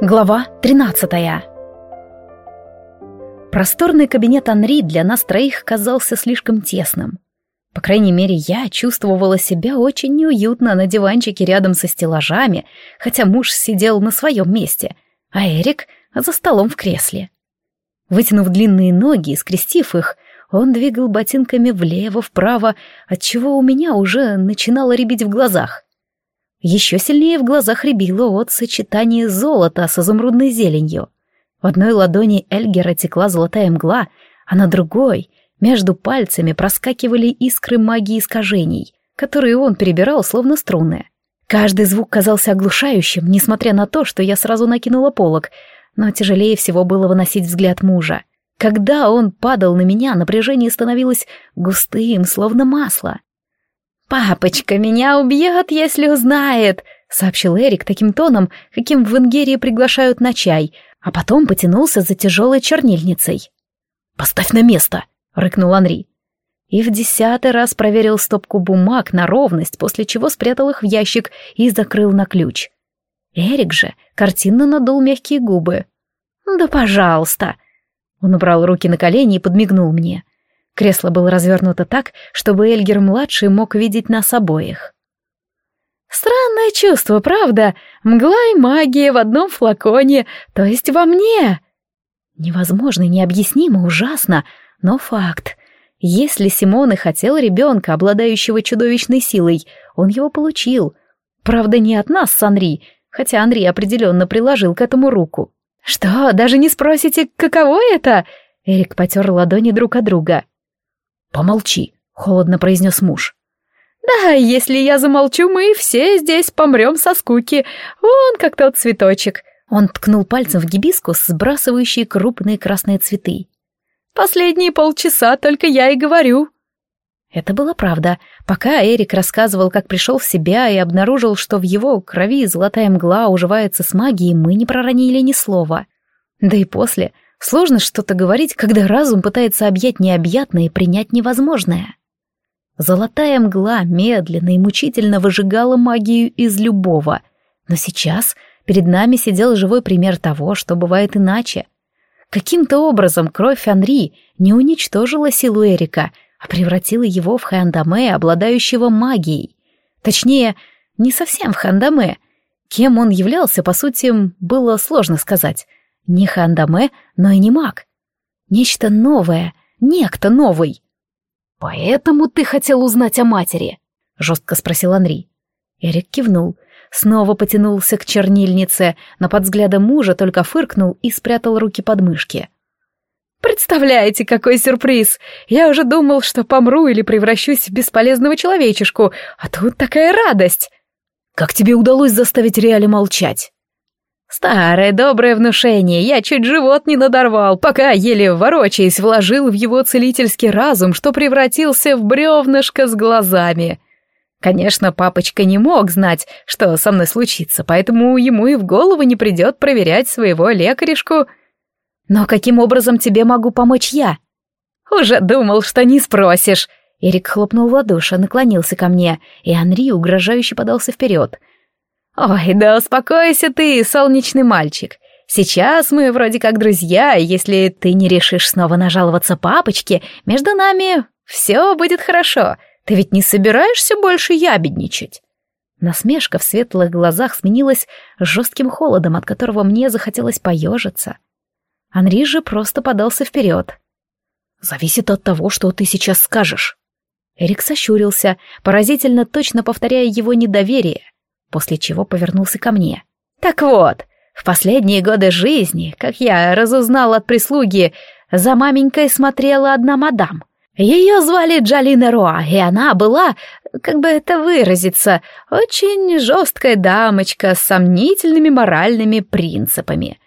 Глава 13 Просторный кабинет Анри для нас троих казался слишком тесным. По крайней мере, я чувствовала себя очень неуютно на диванчике рядом со стеллажами, хотя муж сидел на своем месте, а Эрик за столом в кресле. Вытянув длинные ноги и скрестив их, он двигал ботинками влево-вправо, отчего у меня уже начинало рябить в глазах. Еще сильнее в глазах рябило от сочетания золота с изумрудной зеленью. В одной ладони Эльгера текла золотая мгла, а на другой, между пальцами, проскакивали искры магии искажений, которые он перебирал словно струны. Каждый звук казался оглушающим, несмотря на то, что я сразу накинула полог, но тяжелее всего было выносить взгляд мужа. Когда он падал на меня, напряжение становилось густым, словно масло. «Папочка меня убьет, если узнает», — сообщил Эрик таким тоном, каким в Венгерии приглашают на чай, а потом потянулся за тяжелой чернильницей. «Поставь на место», — рыкнул Анри. И в десятый раз проверил стопку бумаг на ровность, после чего спрятал их в ящик и закрыл на ключ. Эрик же картинно надул мягкие губы. «Да пожалуйста!» Он убрал руки на колени и подмигнул мне. Кресло было развернуто так, чтобы Эльгер-младший мог видеть нас обоих. «Странное чувство, правда? Мгла и магия в одном флаконе, то есть во мне!» Невозможно, необъяснимо, ужасно, но факт. Если Симон и хотел ребенка, обладающего чудовищной силой, он его получил. Правда, не от нас с Анри, хотя Анри определенно приложил к этому руку. «Что, даже не спросите, каково это?» Эрик потер ладони друг от друга. «Помолчи», — холодно произнес муж. «Да, если я замолчу, мы все здесь помрем со скуки. Вон как тот цветочек». Он ткнул пальцем в гибискус, сбрасывающий крупные красные цветы. «Последние полчаса только я и говорю». Это было правда. Пока Эрик рассказывал, как пришел в себя и обнаружил, что в его крови золотая мгла уживается с магией, мы не проронили ни слова. Да и после Сложно что-то говорить, когда разум пытается объять необъятное и принять невозможное. Золотая мгла медленно и мучительно выжигала магию из любого, но сейчас перед нами сидел живой пример того, что бывает иначе. Каким-то образом кровь Анри не уничтожила силу Эрика, а превратила его в Хандаме, обладающего магией. Точнее, не совсем в Хандаме. Кем он являлся, по сути, было сложно сказать. Не Хандаме, но и не маг. Нечто новое, некто новый. «Поэтому ты хотел узнать о матери?» — жестко спросил Анри. Эрик кивнул, снова потянулся к чернильнице, но под взглядом мужа только фыркнул и спрятал руки под мышки. «Представляете, какой сюрприз! Я уже думал, что помру или превращусь в бесполезного человечешку, а тут такая радость!» «Как тебе удалось заставить Реали молчать?» Старое доброе внушение, я чуть живот не надорвал, пока, еле ворочаясь, вложил в его целительский разум, что превратился в бревнышко с глазами. Конечно, папочка не мог знать, что со мной случится, поэтому ему и в голову не придет проверять своего лекаришку. Но каким образом тебе могу помочь я? Уже думал, что не спросишь. Эрик хлопнул в ладоши, наклонился ко мне, и Анри угрожающе подался вперед — «Ой, да успокойся ты, солнечный мальчик. Сейчас мы вроде как друзья, и если ты не решишь снова нажаловаться папочке, между нами все будет хорошо. Ты ведь не собираешься больше ябедничать?» Насмешка в светлых глазах сменилась жестким холодом, от которого мне захотелось поежиться. Анри же просто подался вперед. «Зависит от того, что ты сейчас скажешь». Эрик сощурился, поразительно точно повторяя его недоверие — после чего повернулся ко мне. «Так вот, в последние годы жизни, как я разузнал от прислуги, за маменькой смотрела одна мадам. Ее звали Джалина Руа, и она была, как бы это выразиться, очень жесткая дамочка с сомнительными моральными принципами».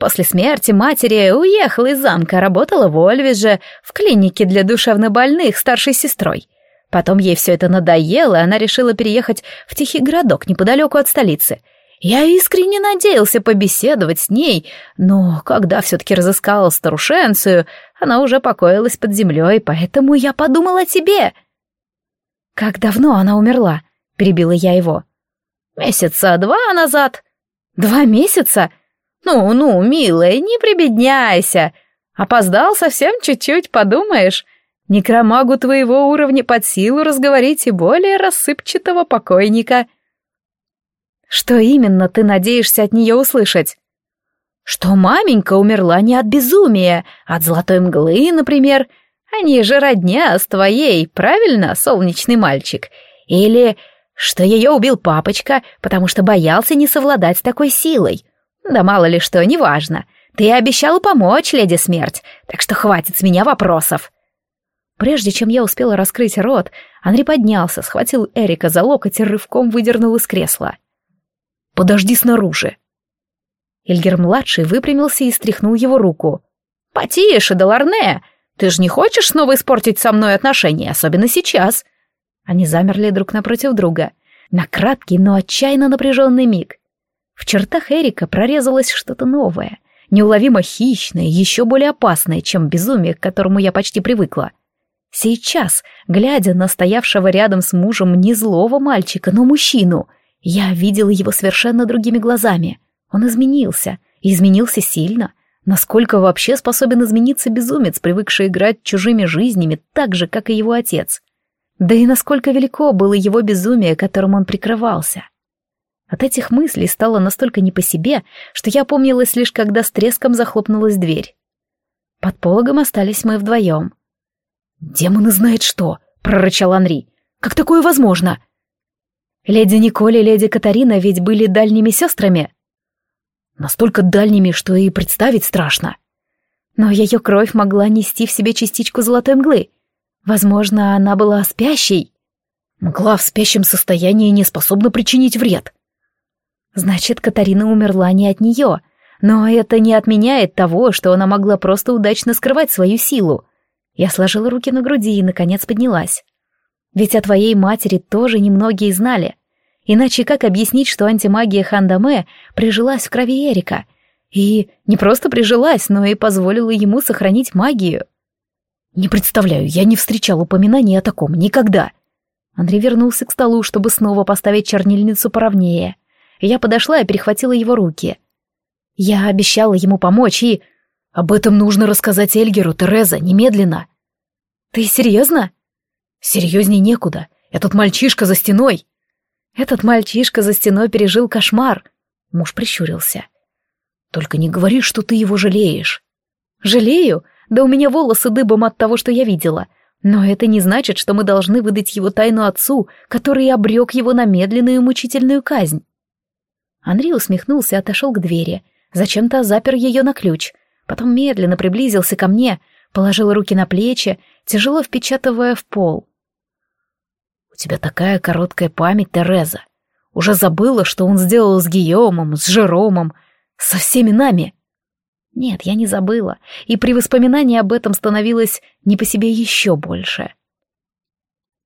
После смерти матери уехала из замка, работала в Ольвеже, в клинике для душевнобольных старшей сестрой. Потом ей все это надоело, и она решила переехать в тихий городок неподалеку от столицы. Я искренне надеялся побеседовать с ней, но когда все-таки разыскала старушенцию, она уже покоилась под землей, поэтому я подумала о тебе. «Как давно она умерла?» — перебила я его. «Месяца два назад». «Два месяца?» Ну-ну, милая, не прибедняйся. Опоздал совсем чуть-чуть, подумаешь. Некромагу твоего уровня под силу разговорить и более рассыпчатого покойника. Что именно ты надеешься от нее услышать? Что маменька умерла не от безумия, от золотой мглы, например. Они же родня с твоей, правильно, солнечный мальчик? Или что ее убил папочка, потому что боялся не совладать с такой силой. Да мало ли что, неважно. Ты обещала помочь, леди смерть, так что хватит с меня вопросов. Прежде чем я успела раскрыть рот, Анри поднялся, схватил Эрика за локоть и рывком выдернул из кресла. «Подожди снаружи!» Эльгер-младший выпрямился и стряхнул его руку. «Потише, Деларне! Ты же не хочешь снова испортить со мной отношения, особенно сейчас?» Они замерли друг напротив друга. На краткий, но отчаянно напряженный миг. В чертах Эрика прорезалось что-то новое, неуловимо хищное, еще более опасное, чем безумие, к которому я почти привыкла. Сейчас, глядя на стоявшего рядом с мужем не злого мальчика, но мужчину, я видела его совершенно другими глазами. Он изменился, и изменился сильно. Насколько вообще способен измениться безумец, привыкший играть чужими жизнями так же, как и его отец? Да и насколько велико было его безумие, которым он прикрывался. От этих мыслей стало настолько не по себе, что я помнилась лишь, когда с треском захлопнулась дверь. Под пологом остались мы вдвоем. «Демоны знает что!» — прорычал Анри. «Как такое возможно?» «Леди Николь и леди Катарина ведь были дальними сестрами?» «Настолько дальними, что и представить страшно». Но ее кровь могла нести в себе частичку золотой мглы. Возможно, она была спящей. Мгла в спящем состоянии не способна причинить вред. Значит, Катарина умерла не от нее, но это не отменяет того, что она могла просто удачно скрывать свою силу. Я сложила руки на груди и, наконец, поднялась. Ведь о твоей матери тоже немногие знали. Иначе как объяснить, что антимагия Хандаме прижилась в крови Эрика? И не просто прижилась, но и позволила ему сохранить магию. Не представляю, я не встречал упоминаний о таком никогда. Андрей вернулся к столу, чтобы снова поставить чернильницу поровнее. Я подошла и перехватила его руки. Я обещала ему помочь и... Об этом нужно рассказать Эльгеру, Тереза, немедленно. Ты серьезно? Серьезней некуда. Этот мальчишка за стеной. Этот мальчишка за стеной пережил кошмар. Муж прищурился. Только не говори, что ты его жалеешь. Жалею? Да у меня волосы дыбом от того, что я видела. Но это не значит, что мы должны выдать его тайну отцу, который обрек его на медленную мучительную казнь. Андрей усмехнулся и отошел к двери. Зачем-то запер ее на ключ. Потом медленно приблизился ко мне, положил руки на плечи, тяжело впечатывая в пол. «У тебя такая короткая память, Тереза. Уже забыла, что он сделал с Гийомом, с Жеромом, со всеми нами». Нет, я не забыла, и при воспоминании об этом становилось не по себе еще больше.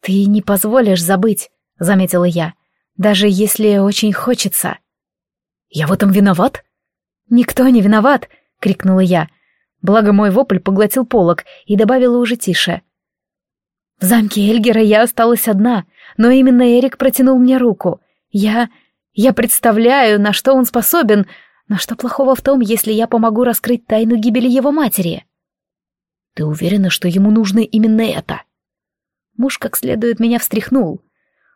«Ты не позволишь забыть», — заметила я, — «даже если очень хочется». «Я в этом виноват?» «Никто не виноват!» — крикнула я. Благо мой вопль поглотил полог и добавила уже тише. В замке Эльгера я осталась одна, но именно Эрик протянул мне руку. Я... я представляю, на что он способен, но что плохого в том, если я помогу раскрыть тайну гибели его матери? Ты уверена, что ему нужно именно это? Муж как следует меня встряхнул.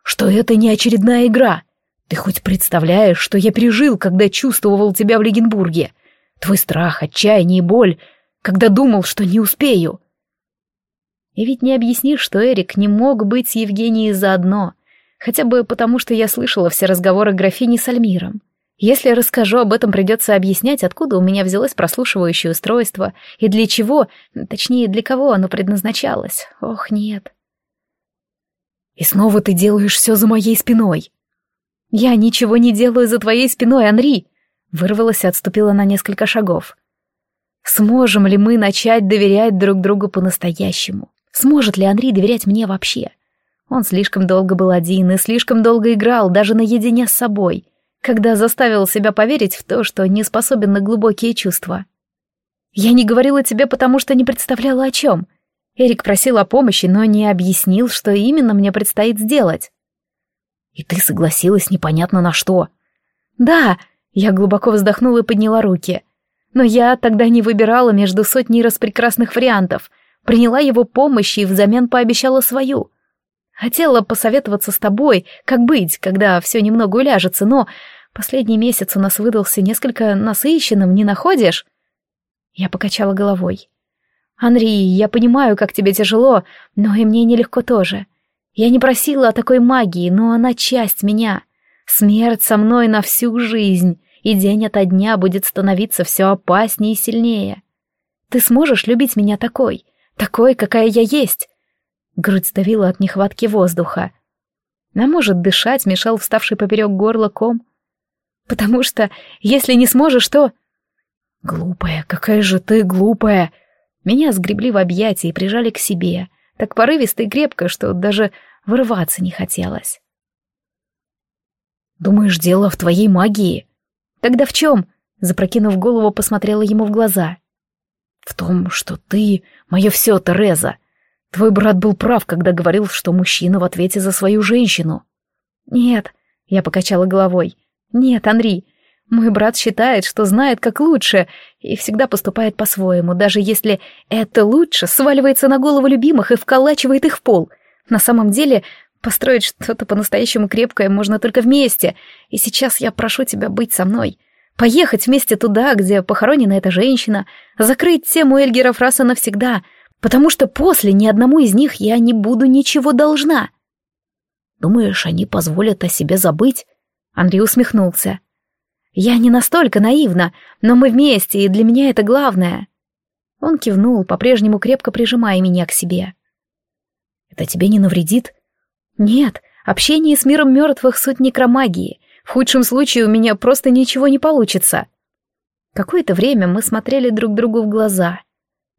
Что это не очередная игра? Ты хоть представляешь, что я пережил, когда чувствовал тебя в Легенбурге? Твой страх, отчаяние и боль, когда думал, что не успею. И ведь не объяснишь, что Эрик не мог быть с Евгенией заодно, хотя бы потому, что я слышала все разговоры графини с Альмиром. Если расскажу об этом, придется объяснять, откуда у меня взялось прослушивающее устройство и для чего, точнее, для кого оно предназначалось. Ох, нет. И снова ты делаешь все за моей спиной. «Я ничего не делаю за твоей спиной, Анри!» Вырвалась и отступила на несколько шагов. «Сможем ли мы начать доверять друг другу по-настоящему? Сможет ли Анри доверять мне вообще?» Он слишком долго был один и слишком долго играл, даже наедине с собой, когда заставил себя поверить в то, что не способен на глубокие чувства. «Я не говорила тебе, потому что не представляла о чем. Эрик просил о помощи, но не объяснил, что именно мне предстоит сделать. И ты согласилась непонятно на что. Да, Я глубоко вздохнула и подняла руки. Но я тогда не выбирала между сотней распрекрасных вариантов. Приняла его помощь и взамен пообещала свою. Хотела посоветоваться с тобой, как быть, когда все немного уляжется, но последний месяц у нас выдался несколько насыщенным, не находишь? Я покачала головой. «Анри, я понимаю, как тебе тяжело, но и мне нелегко тоже. Я не просила о такой магии, но она часть меня. Смерть со мной на всю жизнь, и день ото дня будет становиться все опаснее и сильнее. Ты сможешь любить меня такой, такой, какая я есть?» Грудь сдавила от нехватки воздуха. А может, дышать мешал вставший поперек горла ком? «Потому что, если не сможешь, то...» «Глупая, какая же ты глупая!» Меня сгребли в объятия и прижали к себе, так порывисто и крепко, что даже вырываться не хотелось. «Думаешь, дело в твоей магии?» «Тогда в чем?» Запрокинув голову, посмотрела ему в глаза. «В том, что ты — мое все, Тереза. Твой брат был прав, когда говорил, что мужчина в ответе за свою женщину». «Нет», — я покачала головой. «Нет, Анри, мой брат считает, что знает, как лучше, и всегда поступает по-своему, даже если это лучше сваливается на голову любимых и вколачивает их в пол. На самом деле, построить что-то по-настоящему крепкое можно только вместе, и сейчас я прошу тебя быть со мной. Поехать вместе туда, где похоронена эта женщина, закрыть тему Эльгера Фраса навсегда, потому что после ни одному из них я не буду ничего должна. Думаешь, они позволят о себе забыть? Андрей усмехнулся. Я не настолько наивна, но мы вместе, и для меня это главное. Он кивнул, по-прежнему крепко прижимая меня к себе. Это тебе не навредит? Нет, общение с миром мертвых — суть некромагии. В худшем случае у меня просто ничего не получится. Какое-то время мы смотрели друг другу в глаза.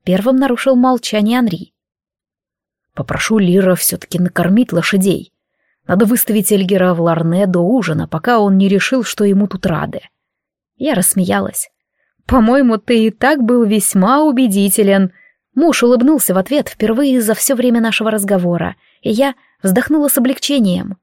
Первым нарушил молчание Анри. Попрошу Лира все-таки накормить лошадей. Надо выставить Эльгера в Ларне до ужина, пока он не решил, что ему тут рады. Я рассмеялась. «По-моему, ты и так был весьма убедителен». Муж улыбнулся в ответ впервые за все время нашего разговора, и я вздохнула с облегчением.